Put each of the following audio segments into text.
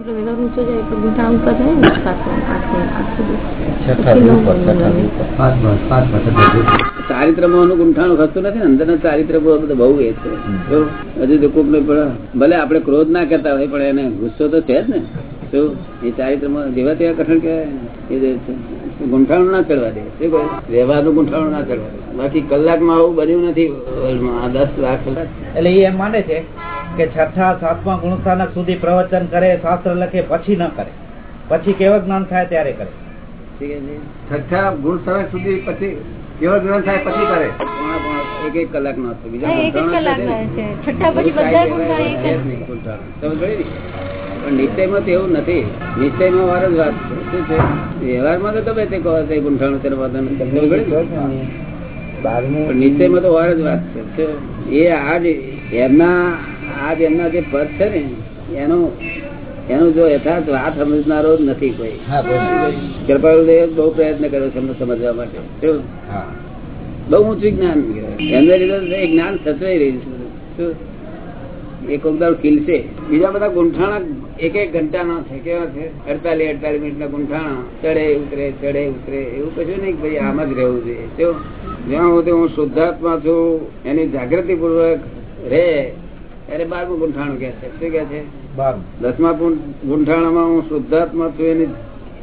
ચારિત્રમાં ગુંઠાણું ખસતું નથી ચારિત્ર બધું બહુ એ છે. હજુ તો કોક ભલે આપણે ક્રોધ ના કરતા હોય પણ એને ગુસ્સો તો છે જ ને. તો એ ચારિત્રમાં જેવા તેવા કઠણ કે એ ગુંઠાણું ના કરવા દે. શું કહે? વ્યવહારનું ગુંઠાણું ના કરવા દે. બાકી કલાકમાં આવું બન્યું નથી આ દસ લાખ એટલે એ એમ માને છે કે છઠ્ઠા સાતમા ગુણસ્થાનક સુધી પ્રવચન કરે શાસ્ત્ર લખે પછી ન કરે. પછી કેવળ જ્ઞાન થાય ત્યારે કરે. છઠ્ઠા ગુણસ્થાનક સુધી પછી કેવળ જ્ઞાન થાય પછી કરે? એક એક કલાક નો? પણ નિશ્ચયમાં તો એવું નથી. નિશ્ચયમાં વાર જ વાત છે. શું છે? વ્યવહારમાં તો તમે તે કહો છો ગુંઠાણું તેનો વાંધો નિશ્ચયમાં તો વાર જ વાત છે. એ આજ એમના આજ એમના જે પદ છે ને એનો એનું જો યથાર્થ વાત સમજનારો નથી કોઈ. કૃપાળુદેવ બહુ પ્રયત્ન કર્યો છે સમજવા માટે. બહુ ઊંચું જ્ઞાન એમને લીધે જ્ઞાન સચવાઈ રહ્યું છે? એ કોક ખીલશે. બીજા બધા ગુંઠાણા એક એક ઘંટાના છે. કેવા છે? અડતાલીસ અડતાલીસ મિનિટના ગુંઠાણા. ચડે ઉતરે ચડે ઉતરે. એવું કશું નહીં ભાઈ આમ જ રહેવું જોઈએ? જ્યાં હું શુદ્ધાત્મા છું એની જાગૃતિ પૂર્વક રહે ત્યારે બારમું ગુંઠાણું કે છે. શું કે છે? દસમા ગુંઠાણામાં હું શુદ્ધાત્મા છું એની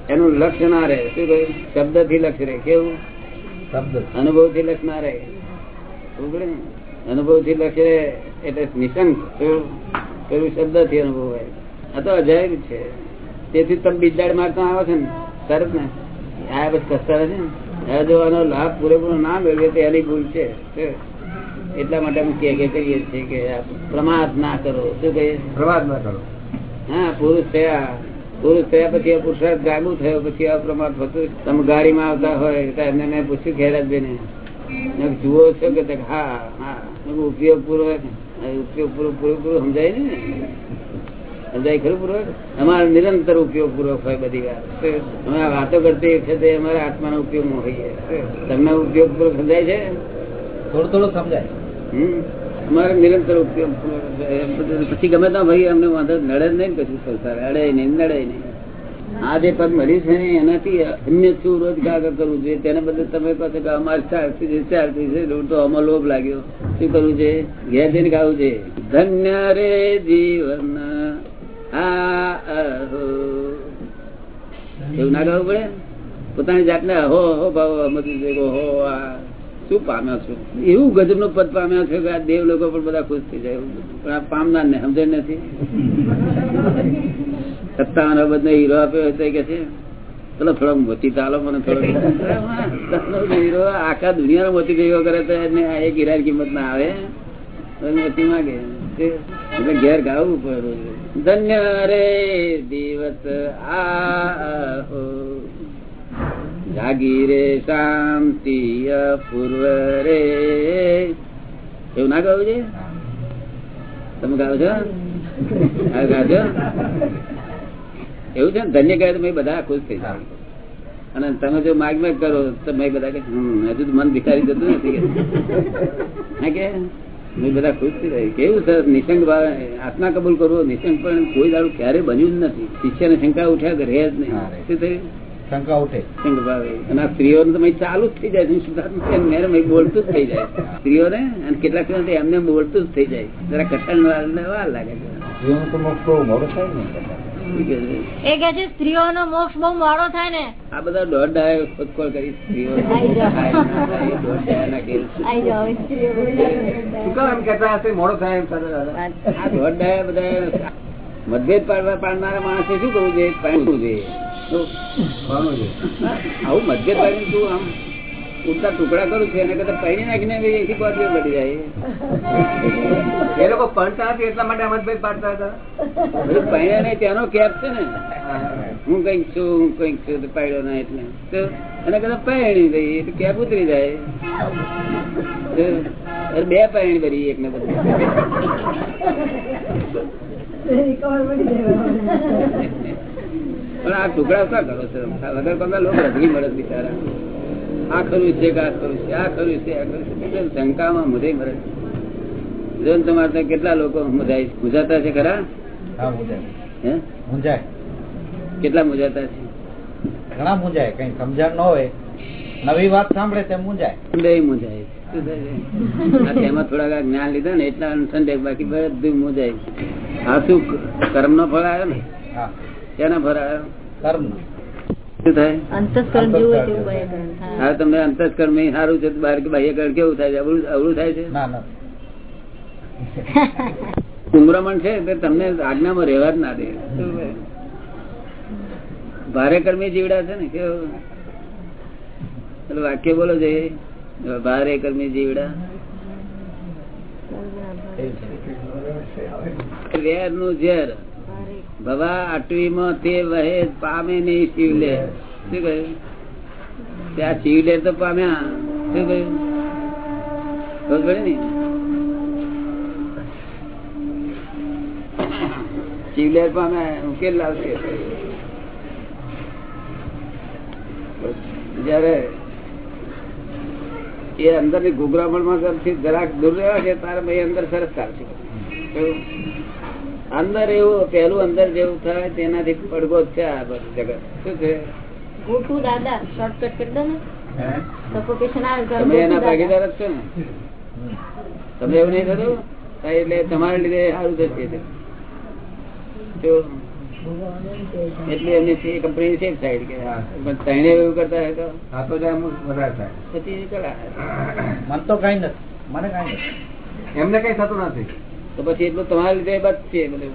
એનું લક્ષ્ય ના રહે. શું કહ્યું શબ્દથી લક્ષ્ય રહે. કેવું? શબ્દ. અનુભવથી લક્ષ ના રહે. અનુભવથી લક્ષ્ય રહે એટલે નિશંક? પેલું શબ્દથી અનુભવ હોય આ તો અજાયબ છે. તેથી તમે બીજાડ મારતા આવો છે ને તરત ને. આ બસ કસ્તા છે ને. જો આનો લાભ પૂરેપૂરો ના મેળવે તો એની ભૂલ છે? એટલા માટે અમે કે કે કરીએ છીએ કે પ્રમાદ ના કરો. શું કહીએ પ્રમાદ ના કરો. હા પુરુષ થયા. પુરુષ થયા પછી આ પુરુષાર્થ જાગુ થયો પછી આ પ્રમાદ થતું. તમે ગાડીમાં આવતા હોય તો એમને મેં પૂછ્યું ખેરાજભાઈને જુઓ છો કે હા હા. ઉપયોગ પૂર્વક આ ઉપયોગ પૂર્વક પૂરેપૂરું સમજાય ને? સમજાય ખરું પૂર્વક અમારે નિરંતર ઉપયોગ પૂર્વક હોય બધી વાત અમે વાતો કરતી વખતે અમારા આત્માનો ઉપયોગમાં હોઈએ. તમને ઉપયોગ પૂર્વક સમજાય છે? થોડું થોડું સમજાય. અમારે નિરંતર પછી ગમે ત્યાં ભાઈ અમને વાંધો નડે નહીં પછી સંસાર. અડે નહીં, નડે નહીં. આ જે પદ મળ્યું છે ને, એનાથી અન્ય શું રોજગાર કરવું જોઈએ, તેને બદલે તમે કહો છો કે અમારે ચાલતી છે ચાલતી છે તો અમાર લોભ લાગ્યો. શું કરવું છે? ઘેર જઈને ગાવું છે. ધન્ય રે જીવન. આ એવું ના ગાવું પડે? પોતાની જાતને હો હો ભાવ સમજવું હો આ. શું પામ્યા છો? એવું ગજબનું પદ પામ્યા છે આ દેવ લોકો પણ બધા ખુશ થઈ જાય પણ આ પામનાર ને સમજે નથી. સત્તાવન અબજ હીરો આપ્યો હોય કે છે, ચલો થોડો મોતી ચાલો મને થોડો હીરો આખા દુનિયાનો મોતી ભેગો કરે તો એને એક હીરા કિંમત ના આવે મોતી માંગે. ઘેર ગાવું પડે. ધન્ય રે દિવસ આહો જાગી રે શાંતિ અપૂર્વ રે એવું ના ગાવું છે? તમે ગાવ છો? ગાજો એવું છે ને? ધન્ય ગાય તો મેં બધા ખુશ થઈ જાય. અને તમે જો માગ માગ કરો તો મેં બધા કે હજુ તો મન ભિખારી જતું નથી કે. કે? મેં બધા ખુશ થઈ જાય. કેવું સર? નિશંક આત્મા કબૂલ કરવો નિશંક પણ કોઈ દારૂ ક્યારે બન્યું જ નથી. શિષ્યને શંકા ઉઠ્યા કે રહે જ નહીં. શું થયું? શંકા ઉઠે. અને આ સ્ત્રીઓને ચાલુ જ થઈ જાય. શુદ્ધાત્મા બોલતું જ થઈ જાય. સ્ત્રીઓને અને કેટલાક એમને બોલતું જ થઈ જાય. જરા કઠણ વાર લાગે છે. જીવન તો મોક્ષ બહુ મોડું થાય ને. શું કહે છે? એ કે છે સ્ત્રીઓનો મોક્ષ બહુ મોડો થાય ને. આ બધા દોઢ ડાય ખોદખોળ કરી સ્ત્રીઓ. શું કામ એમ હશે? મોડો થાય એમ આ દોઢ ડાયા બધા મતભેદ પાડવા પાડનારા માણસે શું કરવું જોઈએ? પાડવું જોઈએ. છે. આવું મતભેદ તું આમ ઉડતા ટુકડા કરું છે, એને કદાચ પૈણી નાખીને એથી બાજુ બળી જાય. એ લોકો પણતા નથી, એટલા માટે અમદભાઈ પાડતા હતા. બધું પૈણા નહીં, તેનો કેપ છે ને. હું કંઈક છું, હું કંઈક છું, તો ના એટલે. તો એને કદાચ પૈણી રહી એટલે કેપ ઉતરી જાય. બે પૈણી ભરી એક ને બધી. આ ટુકડા શા કરો છો? વગર પગલા લોકો રજની મળે બિચારા. આ ખરું છે કે આ ખરું છે? આ ખરું છે આ ખરું છે. શંકામાં મધે મરે. જો તમારે કેટલા લોકો મુજાય મુજાતા છે ખરા? હા મુજાય. કેટલા મુજાતા છે? ઘણા મુંજાય. કઈ સમજણ ન હોય. નવી વાત સાંભળે તે મુંજાય. બે મુંજાય તેમાં થોડાક જ્ઞાન લીધા ને એટલા અનુસંધે બાકી બધું મુજાય આ શું કર્મ નો ફળ આવ્યો ને? હા. શેના ફળ આવ્યો? કર્મ. તમને અંતસ્કર્મ સારું છે તો કે બાહ્યકરણ કેવું થાય છે? અવળું અવળું થાય છે? ના ના. ઉમરામણ છે તે તમને આજ્ઞામાં રહેવા જ ના દે. ભારે કર્મી જીવડા છે ને કેવું? વાક્ય બોલો છે ભારે કર્મી જીવડા. વેરનું ઝેર. ભવા અટવીમાં તે વહે પામે નહીં શિવલે. શું કહ્યું? ત્યાં શિવલે તો પામ્યા. શું કહ્યું? ખબર ને? શિવલેર પામ્યા, ઉકેલ લાવશે. જયારે એ અંદરની ગુગરામણમાં જરાક દૂર રહ્યા છે તારે ભાઈ અંદર સરસ ચાલશે? અંદર એવું પેલું અંદર જેવું થાય તેનાથી પડઘો છે આ બધું જગત. શું છે? ગોટુ દાદા શોર્ટકટ કરી દો ને. સફોકેશન આવે તમે એના ભાગીદાર જ છો ને? તમે એવું નહીં થતું? એટલે તમારા લીધે સારું થશે તે. જો એટલે એમની કંપની સેફ સાઈડ કે પણ તેને એવું કરતા હોય તો? આ તો જાય વધારે થાય. પછી મન તો કઈ નથી. મને કઈ નથી. એમને કઈ થતું નથી. તો પછી એટલું તમારા લીધે બચશે બધું.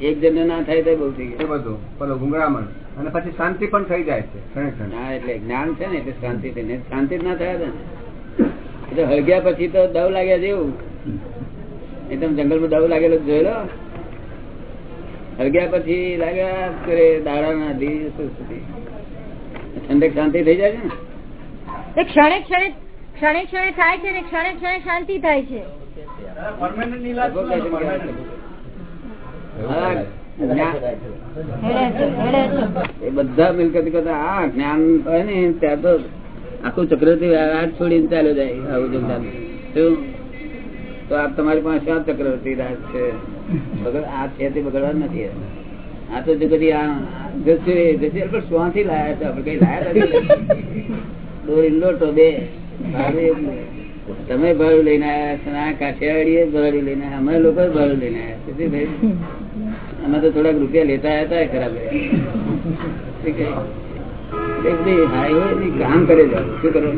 એક જણ ના થાય તો બહુ થઈ ગયું બધું. પેલો ગુંગળામણ અને પછી શાંતિ પણ થઈ જાય છે હા એટલે જ્ઞાન છે ને એટલે શાંતિ થઈ ને શાંતિ ના થયા ને. એટલે હળગ્યા પછી તો દવ લાગ્યા જેવું. એ તમે જંગલમાં દવ લાગેલો જોયેલો? હળગ્યા પછી લાગ્યા કરે દાડાના દિવસ સુધી. ઠંડક શાંતિ થઈ જાય છે ને? ક્ષણે ક્ષણે ક્ષણે ક્ષણે થાય છે ને ક્ષણે ક્ષણે શાંતિ થાય છે. એ બધા મિલકત કરતા આ જ્ઞાન હોય ને ત્યાં તો આખું ચક્રવર્તી રાજ છોડીને ચાલ્યો જાય આવું જેમ તો આ તમારી પાસે શું ચક્રવર્તી રાજ છે? બગડ આ છે તે બગડવા નથી આ તો જગતી આ જશે જશે પણ શ્વાથી લાયા છે? આપણે કઈ લાયા નથી? દોરી લોટો બે. નહીં. તમે ભાડું લઈને આવ્યા છો આ કાઠિયાવાડીએ ભાડું લઈને. અમે લોકો ભાડું લઈને આવ્યા શું ભાઈ અમે તો થોડાક રૂપિયા લેતા હતા ખરાબ કામ કરે જાવ શું કરો?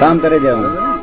કામ કરે ને?